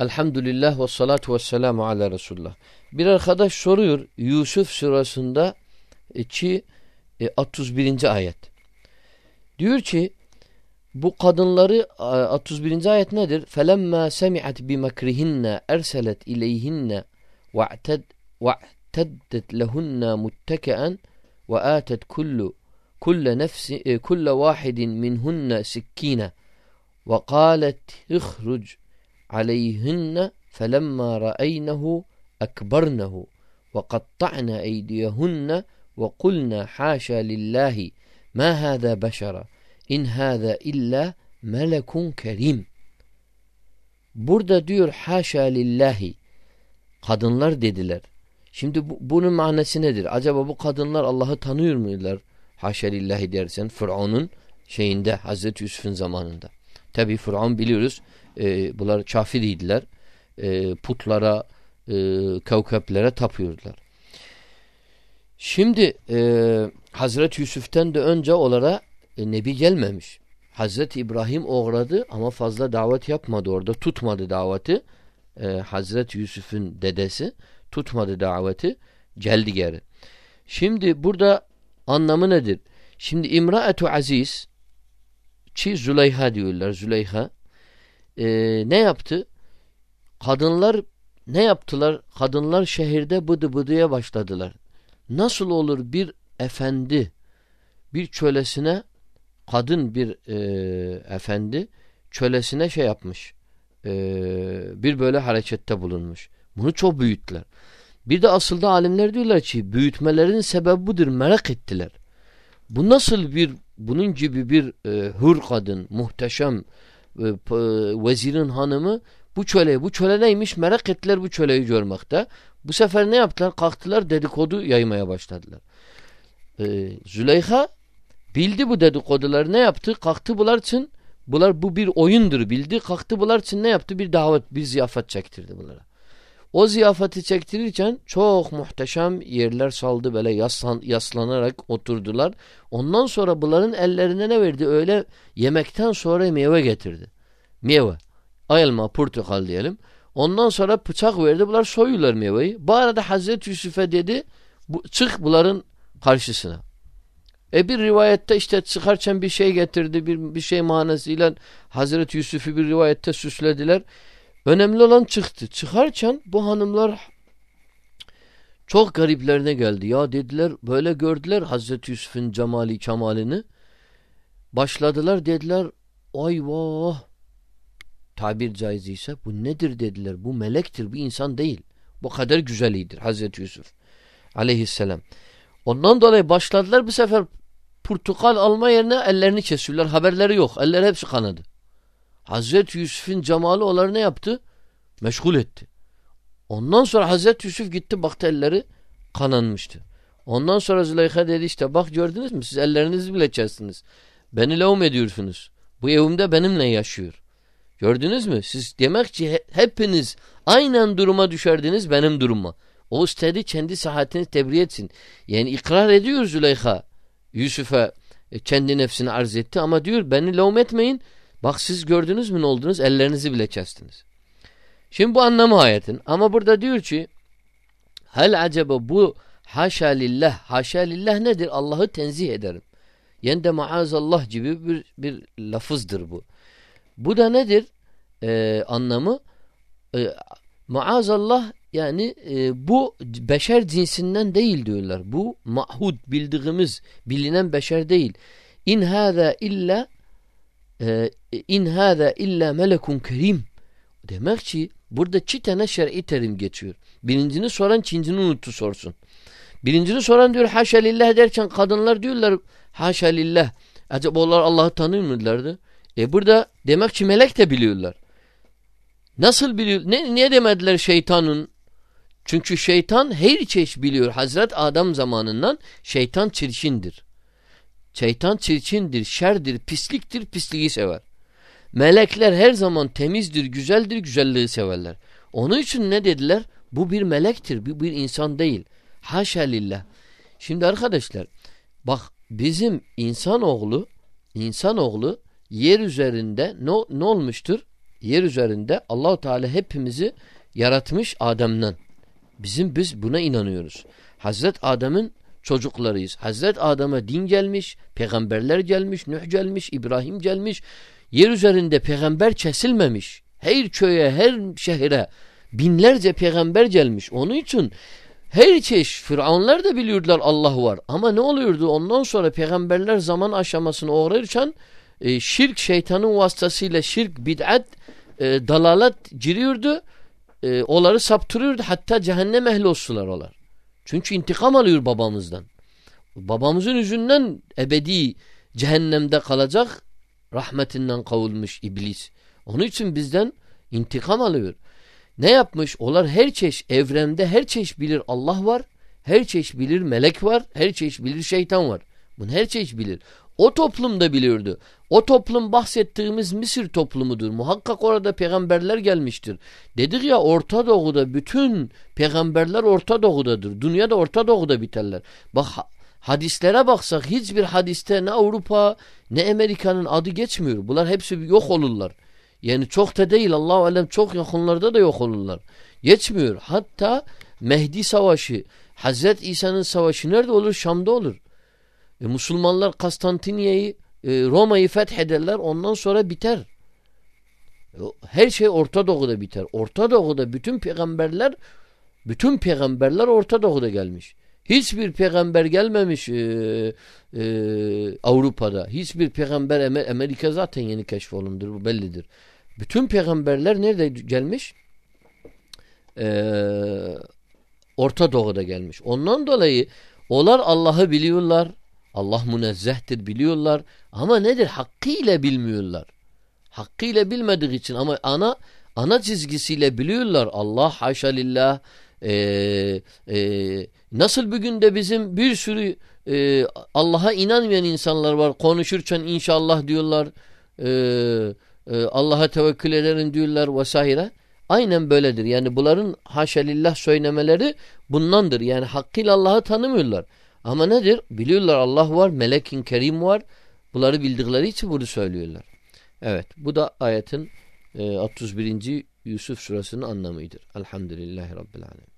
Elhamdülillah ve salatu ve selamu ala Resulullah. Bir arkadaş soruyor Yusuf surasında ki e, 31. ayet. Diyor ki bu kadınları 31. ayet nedir? Felemma semi'at bi makrihinna erselet ileyhinne ve'ted ve'teddet lehunna mutteke'en ve atet kullu kulle nefsi kulle vahidin minhunna sikkine ve qalet ihruc aleyhinne felemma ra'eynehu ekbernehu ve qatta'na eydiyehunne ve kulna haşa lillahi ma hâzâ beşera in hâzâ illa melekun kerim. Burada diyor haşa lillahi kadınlar dediler. Şimdi bu, bunun manası nedir? Acaba bu kadınlar Allah'ı tanıyor muydular? Haşa lillahi dersen Fıraun'un şeyinde Hazreti Yusuf'un zamanında. Tabi Fıraun biliyoruz e, bunlar kafiriydiler. E, putlara, e, kavkaplere tapıyordular. Şimdi e, Hazreti Yusuf'ten de önce onlara e, Nebi gelmemiş. Hazreti İbrahim uğradı ama fazla davet yapmadı orada. Tutmadı daveti. E, Hazreti Yusuf'un dedesi tutmadı daveti. Geldi geri. Şimdi burada anlamı nedir? Şimdi İmraetu Aziz çi Züleyha diyorlar. Züleyha e, ne yaptı? Kadınlar ne yaptılar? Kadınlar şehirde bıdı bıdıya başladılar. Nasıl olur bir efendi bir çölesine kadın bir e, efendi çölesine şey yapmış. E, bir böyle harekette bulunmuş. Bunu çok büyüttüler. Bir de asılda alimler diyorlar ki büyütmelerin sebebi budur. Merak ettiler. Bu nasıl bir bunun gibi bir e, hür kadın, muhteşem e, vezirin hanımı bu çöle, bu çöle neymiş merak ettiler bu çöleyi görmekte. Bu sefer ne yaptılar? Kalktılar dedikodu yaymaya başladılar. Ee, Züleyha bildi bu dedikoduları ne yaptı? Kalktı bunlar için bunlar bu bir oyundur bildi. Kalktı bunlar için ne yaptı? Bir davet, bir ziyafet çektirdi bunlara. O ziyafeti çektirirken çok muhteşem yerler saldı böyle yaslan, yaslanarak oturdular. Ondan sonra bunların ellerine ne verdi? Öyle yemekten sonra meyve getirdi. Meyve. Elma, portakal diyelim. Ondan sonra bıçak verdi. Bunlar soyuyorlar meyveyi. Bu arada Hazreti Yusuf'a dedi bu, çık bunların karşısına. E bir rivayette işte çıkarken bir şey getirdi. Bir, bir şey manasıyla Hazreti Yusuf'u bir rivayette süslediler. Önemli olan çıktı. Çıkarken bu hanımlar çok gariplerine geldi. Ya dediler böyle gördüler Hazreti Yusuf'un cemali kemalini. Başladılar dediler ay vah tabir caiz ise bu nedir dediler. Bu melektir bir insan değil. Bu kadar güzelidir Hazreti Yusuf aleyhisselam. Ondan dolayı başladılar bu sefer portakal alma yerine ellerini kesiyorlar. Haberleri yok. Eller hepsi kanadı. Hazreti Yusuf'un cemali onları ne yaptı? Meşgul etti. Ondan sonra Hazreti Yusuf gitti baktı elleri kananmıştı. Ondan sonra Züleyha dedi işte bak gördünüz mü siz ellerinizi bile kestiniz. Beni levm ediyorsunuz. Bu evimde benimle yaşıyor. Gördünüz mü? Siz demek ki hepiniz aynen duruma düşerdiniz benim duruma. O istedi kendi sahatini tebriğ etsin. Yani ikrar ediyor Züleyha. Yusuf'a e, kendi nefsini arz etti ama diyor beni levm etmeyin. Bak siz gördünüz mü ne oldunuz? Ellerinizi bile kestiniz. Şimdi bu anlamı ayetin. Ama burada diyor ki hel acaba bu haşa lillah. Haşa lillah nedir? Allah'ı tenzih ederim. Yani maazallah gibi bir, bir lafızdır bu. Bu da nedir? Ee, anlamı e, maazallah yani e, bu beşer cinsinden değil diyorlar. Bu mahud bildiğimiz bilinen beşer değil. İn hâzâ illa e, in hâzâ illa melekun kerim. Demek ki burada iki tane şer'i terim geçiyor. Birincini soran ikincini unuttu sorsun. Birincini soran diyor haşa lillah derken kadınlar diyorlar haşa lillah. Acaba onlar Allah'ı tanıyor muydulardı? E burada demek ki melek de biliyorlar. Nasıl biliyor? Ne, niye demediler şeytanın? Çünkü şeytan her çeşit biliyor. Hazret Adam zamanından şeytan çirkindir. Şeytan çirkindir, şerdir, pisliktir, pisliği sever. Melekler her zaman temizdir, güzeldir, güzelliği severler. Onun için ne dediler? Bu bir melektir, bu bir insan değil. Haşa lillah. Şimdi arkadaşlar bak bizim insanoğlu insanoğlu yer üzerinde ne, ne olmuştur? yer üzerinde Allahu Teala hepimizi yaratmış Adem'den. Bizim biz buna inanıyoruz. Hazret Adem'in çocuklarıyız. Hazret Adem'e din gelmiş, peygamberler gelmiş, Nuh gelmiş, İbrahim gelmiş. Yer üzerinde peygamber kesilmemiş. Her köye, her şehre binlerce peygamber gelmiş. Onun için her çeşit Firavunlar da biliyordular Allah var. Ama ne oluyordu? Ondan sonra peygamberler zaman aşamasını uğrarken e, şirk şeytanın vasıtasıyla şirk, bid'at, e, dalalet giriyordu. E, onları saptırıyordu. Hatta cehennem ehli olsular olar. Çünkü intikam alıyor babamızdan. Babamızın yüzünden ebedi cehennemde kalacak rahmetinden kavulmuş iblis. Onun için bizden intikam alıyor. Ne yapmış? Onlar her çeşit evrende her çeşit bilir Allah var. Her çeşit bilir melek var. Her çeşit bilir şeytan var. Bunu her çeşit bilir. O toplum da biliyordu. O toplum bahsettiğimiz Mısır toplumudur. Muhakkak orada peygamberler gelmiştir. Dedik ya Orta Doğu'da bütün peygamberler Orta Doğu'dadır. Dünyada Orta Doğu'da biterler. Bak hadislere baksak hiçbir hadiste ne Avrupa ne Amerika'nın adı geçmiyor. Bunlar hepsi yok olurlar. Yani çok da değil Allah alem çok yakınlarda da yok olurlar. Geçmiyor. Hatta Mehdi Savaşı, Hazret İsa'nın savaşı nerede olur? Şam'da olur. E, Müslümanlar Konstantinye'yi, e, Roma'yı fethederler. Ondan sonra biter. E, her şey Orta Doğu'da biter. Orta Doğu'da bütün peygamberler bütün peygamberler Orta Doğu'da gelmiş. Hiçbir peygamber gelmemiş e, e, Avrupa'da. Hiçbir peygamber Amerika zaten yeni keşfolundur. Bu bellidir. Bütün peygamberler nerede gelmiş? Ee, Orta Doğu'da gelmiş. Ondan dolayı onlar Allah'ı biliyorlar. Allah münezzehtir biliyorlar. Ama nedir? Hakkıyla bilmiyorlar. Hakkıyla bilmediği için ama ana ana çizgisiyle biliyorlar. Allah haşa lillah e, e, nasıl bugün de bizim bir sürü e, Allah'a inanmayan insanlar var. Konuşurken inşallah diyorlar. Eee e, Allah'a tevekkül ederim diyorlar vesaire. Aynen böyledir. Yani bunların haşelillah söylemeleri bundandır. Yani hakkıyla Allah'ı tanımıyorlar. Ama nedir? Biliyorlar Allah var, melekin kerim var. Bunları bildikleri için bunu söylüyorlar. Evet. Bu da ayetin e, 31. Yusuf surasının anlamıdır. Elhamdülillahi Rabbil Alemin.